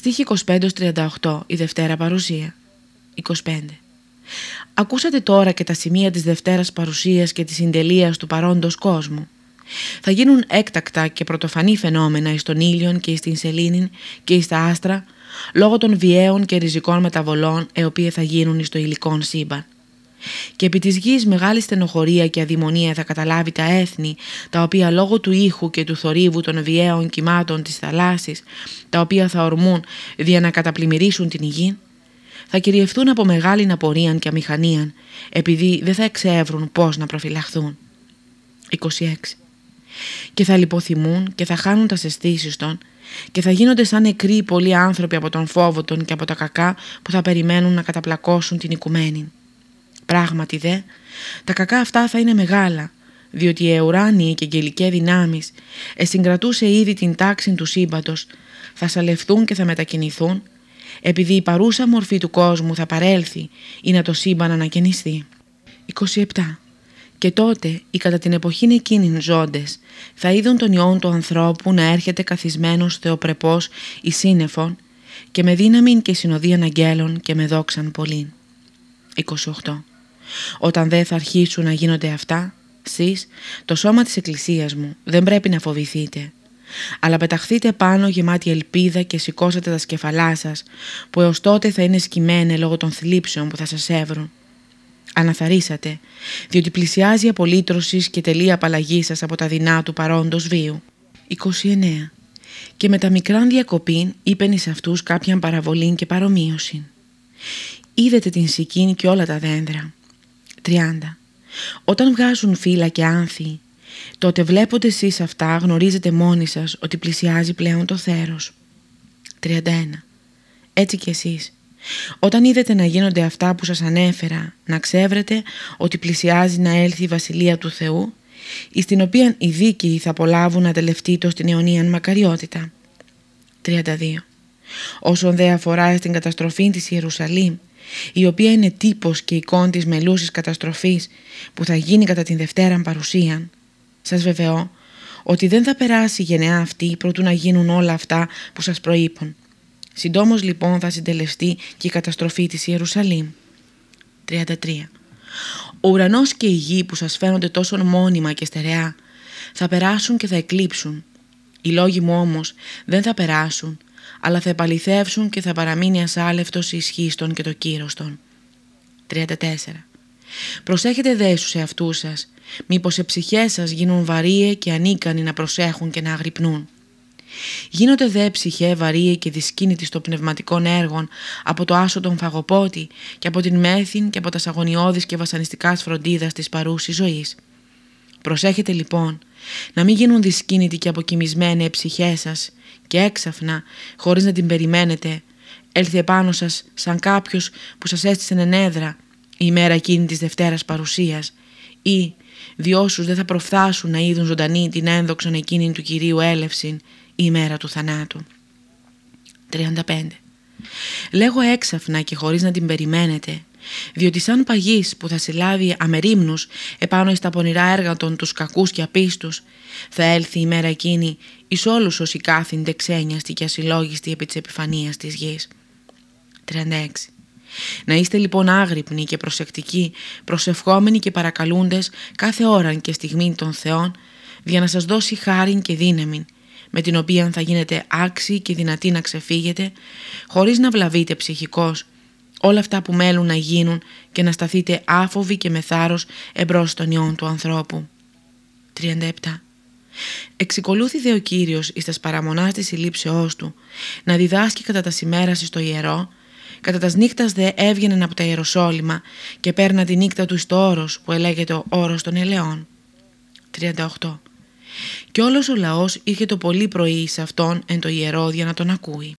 Στίχη 25-38 η Δευτέρα Παρουσία 25 Ακούσατε τώρα και τα σημεία της Δευτέρας Παρουσίας και της συντελείας του παρόντος κόσμου. Θα γίνουν έκτακτα και πρωτοφανή φαινόμενα εις τον ήλιον και εις την σελήνη και εις τα άστρα λόγω των βιαίων και ριζικών μεταβολών οι οποία θα γίνουν εις το υλικό σύμπαν. Και επί της γης μεγάλη στενοχωρία και αδημονία θα καταλάβει τα έθνη, τα οποία λόγω του ήχου και του θορύβου των βιαίων κυμάτων της θαλάσσης, τα οποία θα ορμούν δια να καταπλημμυρίσουν την γη, θα κυριευθούν από μεγάλη απορία και αμηχανία, επειδή δεν θα εξεύρουν πώς να προφυλαχθούν. 26. Και θα λιποθυμούν και θα χάνουν τα αισθήσει των και θα γίνονται σαν νεκροί πολλοί άνθρωποι από τον φόβο των και από τα κακά που θα περιμένουν να καταπλακώσουν την οικουμένη. Πράγματι δε, τα κακά αυτά θα είναι μεγάλα, διότι οι ουράνιοι και αγγελικέ δυνάμεις εσυγκρατούσε ήδη την τάξη του σύμπαντος, θα σαλευθούν και θα μετακινηθούν, επειδή η παρούσα μορφή του κόσμου θα παρέλθει ή να το σύμπαν ανακαινιστεί. 27. Και τότε οι κατά την εποχή εκείνη ζώντες θα είδουν τον ιόν του ανθρώπου να έρχεται καθισμένος θεοπρεπός ή σύννεφων και με δύναμη και συνοδείαν αγγέλων και με δόξαν πολλήν. 28. Όταν δεν θα αρχίσουν να γίνονται αυτά, σεις, το σώμα της εκκλησίας μου δεν πρέπει να φοβηθείτε. Αλλά πεταχθείτε πάνω γεμάτη ελπίδα και σηκώσατε τα σκεφαλά σας, που έως τότε θα είναι σκημμένα λόγω των θλίψεων που θα σας έβρουν. Αναθαρίσατε, διότι πλησιάζει η απολύτρωσης και τελεία απαλλαγή σας από τα δεινά του παρόντος βίου. 29. Και με τα μικράν διακοπήν είπεν εις αυτούς κάποιαν παραβολήν και παρομοίωση. Είδετε την σικήν και όλα τα δέντρα. 30. Όταν βγάζουν φύλλα και άνθη, τότε βλέποντε εσείς αυτά γνωρίζετε μόνοι σας ότι πλησιάζει πλέον το θέρος. 31. Έτσι κι εσείς. Όταν είδετε να γίνονται αυτά που σας ανέφερα, να ξέρετε ότι πλησιάζει να έλθει η Βασιλεία του Θεού, εις την οποία οι δίκαιοι θα απολάβουν ατελευτήτως στην αιωνίαν μακαριότητα. 32. Όσον δε αφορά στην καταστροφή της Ιερουσαλήμ, η οποία είναι τύπος και εικόν της μελούσης καταστροφής που θα γίνει κατά την Δευτέρα παρουσία, σας βεβαιώ ότι δεν θα περάσει η γενεά αυτή προτού να γίνουν όλα αυτά που σας προείπουν. Συντόμως λοιπόν θα συντελεστεί και η καταστροφή της Ιερουσαλήμ. 33. Ο ουρανός και η γη που σας φαίνονται τόσο μόνιμα και στερεά θα περάσουν και θα εκλείψουν. Οι λόγοι μου όμως δεν θα περάσουν αλλά θα επαληθεύσουν και θα παραμείνει ασάλευτος η ισχύς των και το κύρος των. 34. Προσέχετε δε στους εαυτούς σας, μήπως οι ψυχές σας γίνουν βαρύε και ανίκανοι να προσέχουν και να αγρυπνούν. Γίνονται δε ψυχέ βαρύε και δυσκίνητοι στο πνευματικών έργων από το άσο των φαγοπότη και από την μέθην και από τα σαγωνιώδης και βασανιστικά φροντίδας της παρούσης ζωής. Προσέχετε λοιπόν να μην γίνουν δυσκίνητοι και αποκοιμισμένοι οι ψυχές σας και έξαφνα, χωρίς να την περιμένετε, έλθει επάνω σας σαν κάποιος που σας έστησε ενέδρα η μέρα εκείνη της Δευτέρας παρουσίας ή διόσους δεν θα προφθάσουν να είδουν ζωντανή την ένδοξον εκείνη του Κυρίου έλευσιν η μέρα του θανάτου. 35. Λέγω έξαφνα και χωρίς να την περιμένετε, διότι σαν παγής που θα συλλάβει αμερίμνους επάνω στα πονηρά έργα των τους κακούς και απίστους, θα έλθει η μέρα εκείνη εις όλους όσοι κάθινται ξένιαστοι και ασυλλόγιστοι επί της επιφανείας της γης. 36. Να είστε λοιπόν άγρυπνοι και προσεκτικοί, προσευχόμενοι και παρακαλούντες κάθε ώρα και στιγμή των Θεών, για να σας δώσει χάρη και δύναμη, με την οποία θα γίνετε άξιοι και δυνατοί να ξεφύγετε, χωρίς να βλαβείτε ψυχικώς, όλα αυτά που μέλουν να γίνουν και να σταθείτε άφοβοι και με θάρρος εμπρός των ιών του ανθρώπου. 37. Εξικολούθη δε ο Κύριος εις τας παραμονάς της συλλήψεώς του να διδάσκει κατά τας σημέραση στο ιερό κατά τας νύχτας δε έβγαινε από τα Ιεροσόλυμα και παίρνα τη νύχτα του στο όρος που ελέγεται ο όρος των ελαιών. 38. Και όλος ο λαός είχε το πολύ πρωί σε αυτόν εν το ιερό για να τον ακούει.